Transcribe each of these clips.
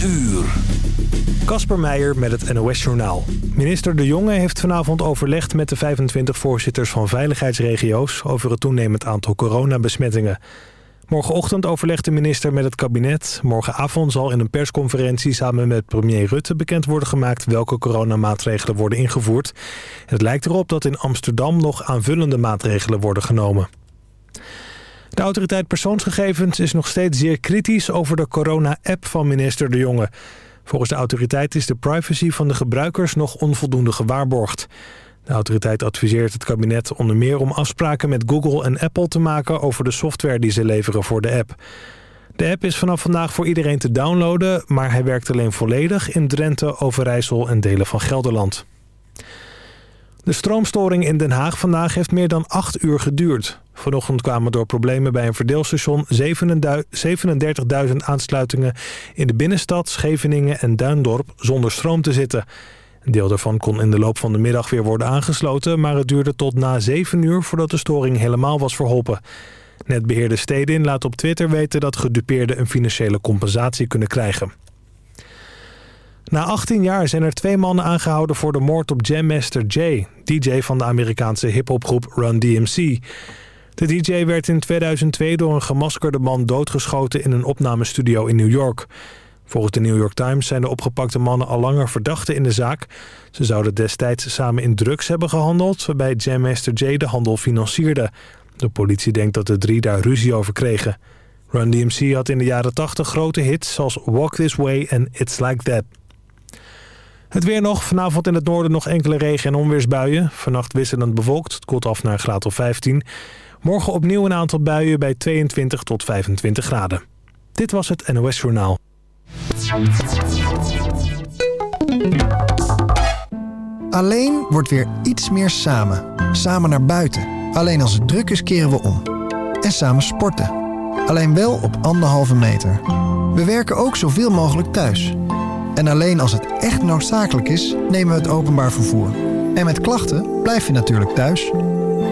uur. Kasper Meijer met het NOS-journaal. Minister De Jonge heeft vanavond overlegd met de 25 voorzitters van veiligheidsregio's... over het toenemend aantal coronabesmettingen. Morgenochtend overlegt de minister met het kabinet. Morgenavond zal in een persconferentie samen met premier Rutte bekend worden gemaakt... welke coronamaatregelen worden ingevoerd. Het lijkt erop dat in Amsterdam nog aanvullende maatregelen worden genomen. De autoriteit persoonsgegevens is nog steeds zeer kritisch over de corona-app van minister De Jonge. Volgens de autoriteit is de privacy van de gebruikers nog onvoldoende gewaarborgd. De autoriteit adviseert het kabinet onder meer om afspraken met Google en Apple te maken over de software die ze leveren voor de app. De app is vanaf vandaag voor iedereen te downloaden, maar hij werkt alleen volledig in Drenthe, Overijssel en delen van Gelderland. De stroomstoring in Den Haag vandaag heeft meer dan acht uur geduurd. Vanochtend kwamen door problemen bij een verdeelstation 37.000 aansluitingen in de binnenstad, Scheveningen en Duindorp zonder stroom te zitten. Een deel daarvan kon in de loop van de middag weer worden aangesloten, maar het duurde tot na 7 uur voordat de storing helemaal was verholpen. Netbeheerder Stedin laat op Twitter weten dat gedupeerden een financiële compensatie kunnen krijgen. Na 18 jaar zijn er twee mannen aangehouden voor de moord op Jam Master Jay, DJ van de Amerikaanse hiphopgroep Run DMC. De DJ werd in 2002 door een gemaskerde man doodgeschoten in een opnamestudio in New York. Volgens de New York Times zijn de opgepakte mannen al langer verdachten in de zaak. Ze zouden destijds samen in drugs hebben gehandeld... waarbij Jam Master Jay de handel financierde. De politie denkt dat de drie daar ruzie over kregen. Run DMC had in de jaren 80 grote hits zoals Walk This Way en It's Like That. Het weer nog. Vanavond in het noorden nog enkele regen- en onweersbuien. Vannacht wisselend bewolkt. Het koelt af naar een graad of 15. Morgen opnieuw een aantal buien bij 22 tot 25 graden. Dit was het NOS Journaal. Alleen wordt weer iets meer samen. Samen naar buiten. Alleen als het druk is keren we om. En samen sporten. Alleen wel op anderhalve meter. We werken ook zoveel mogelijk thuis. En alleen als het echt noodzakelijk is, nemen we het openbaar vervoer. En met klachten blijf je natuurlijk thuis.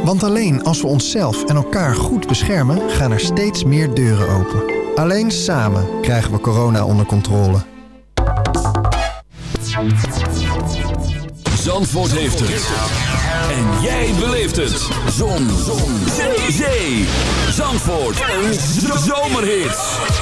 Want alleen als we onszelf en elkaar goed beschermen, gaan er steeds meer deuren open. Alleen samen krijgen we corona onder controle. Zandvoort heeft het. En jij beleeft het. Zon. Zon. Zee. Zee. Zandvoort. Een zomerhit.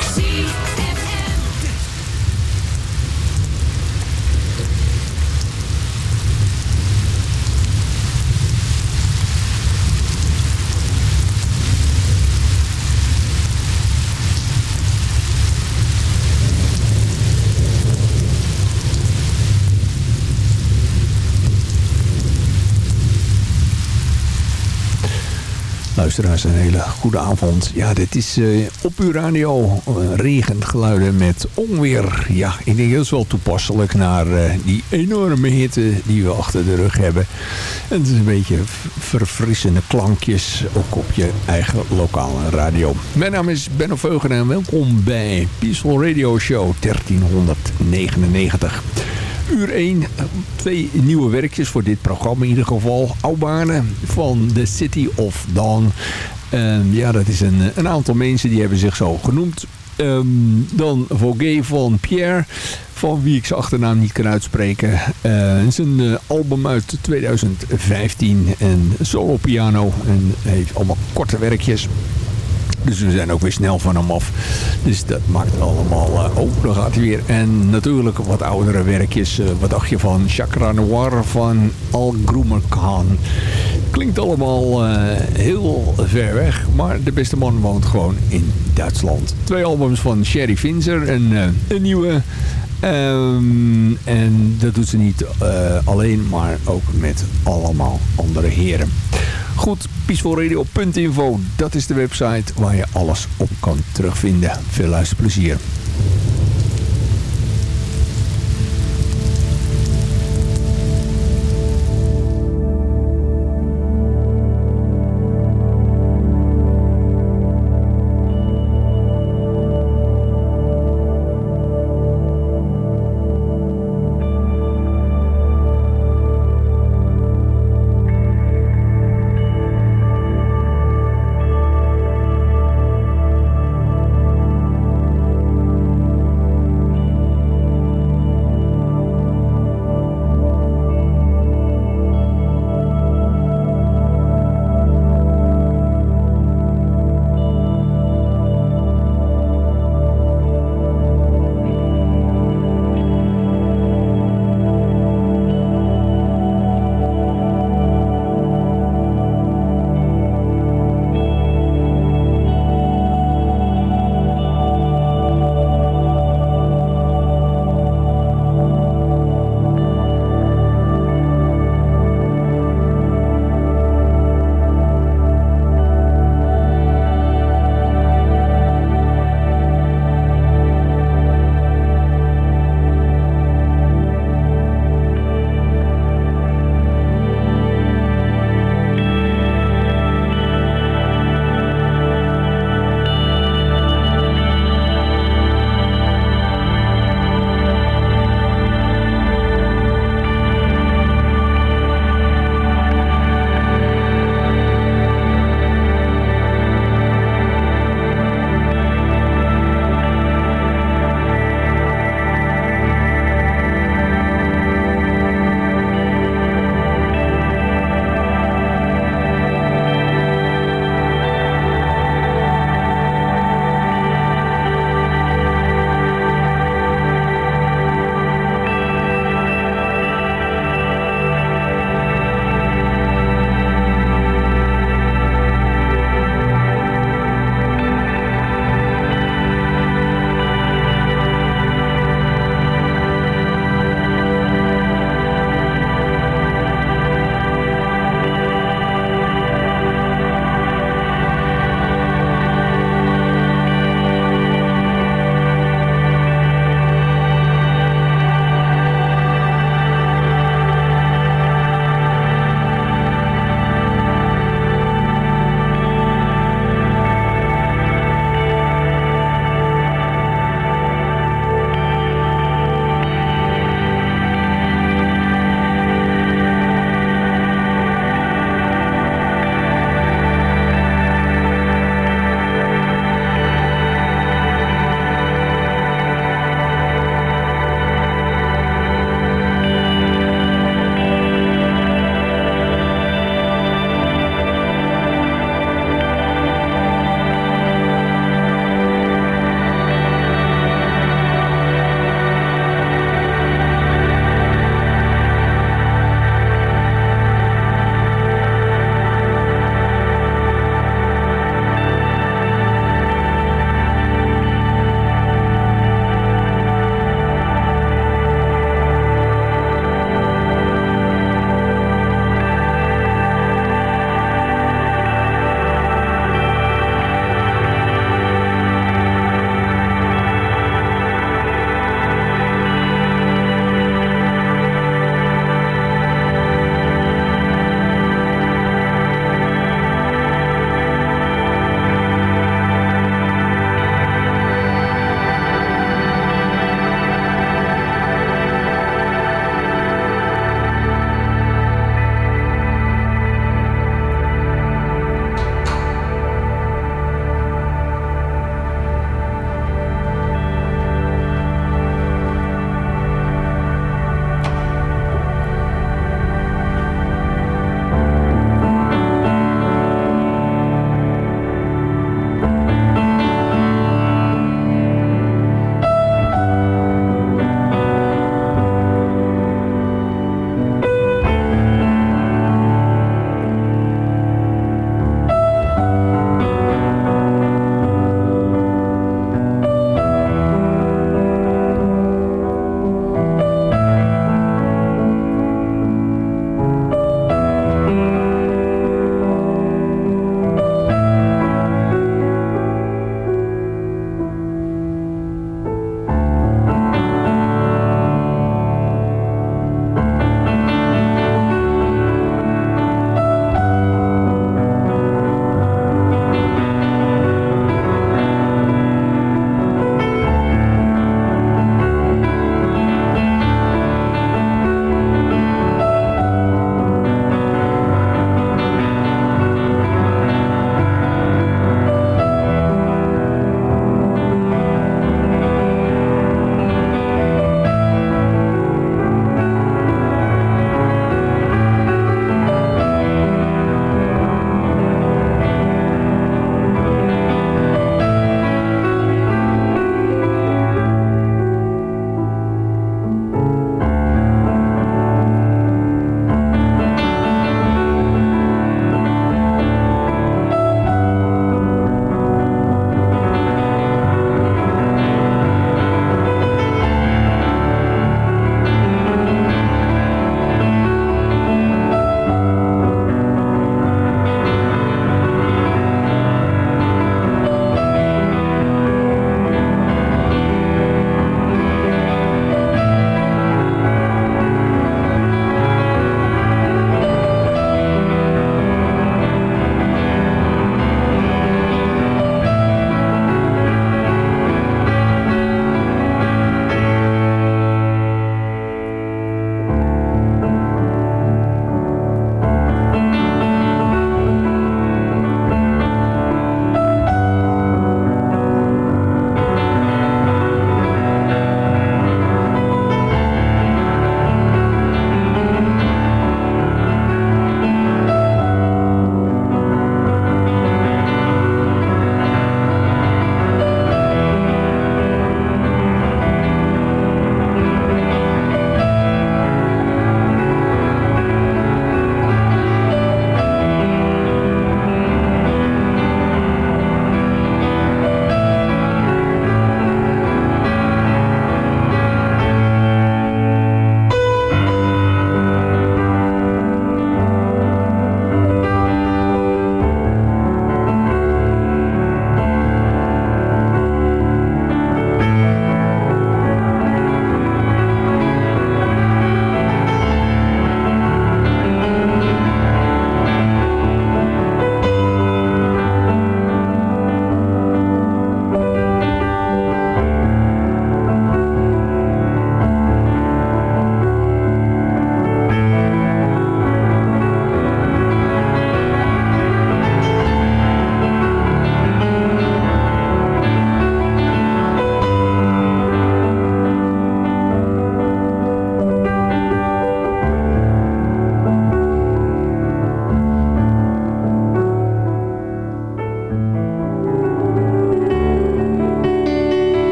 Luisteraars, een hele goede avond. Ja, dit is uh, op uw radio uh, regengeluiden met onweer. Ja, ik denk heel wel toepasselijk naar uh, die enorme hitte die we achter de rug hebben. En het is een beetje verfrissende klankjes, ook op je eigen lokale radio. Mijn naam is Benno Veugen en welkom bij Peaceful Radio Show 1399 uur 1. Twee nieuwe werkjes voor dit programma in ieder geval. Aubane van The City of Dawn. Um, ja, dat is een, een aantal mensen die hebben zich zo genoemd. Um, dan Vogue van Pierre, van wie ik zijn achternaam niet kan uitspreken. Uh, een uh, album uit 2015 en solo piano. En heeft allemaal korte werkjes. Dus we zijn ook weer snel van hem af. Dus dat maakt allemaal... Uh, oh, gaat hij weer. En natuurlijk wat oudere werkjes. Uh, wat dacht je van Chakra Noir van Al Groomer Khan? Klinkt allemaal uh, heel ver weg. Maar de beste man woont gewoon in Duitsland. Twee albums van Sherry Finzer. En een nieuwe... Um, en dat doet ze niet alleen, maar ook met allemaal andere heren. Goed, peacefulradio.info, dat is de website waar je alles op kan terugvinden. Veel luisterplezier.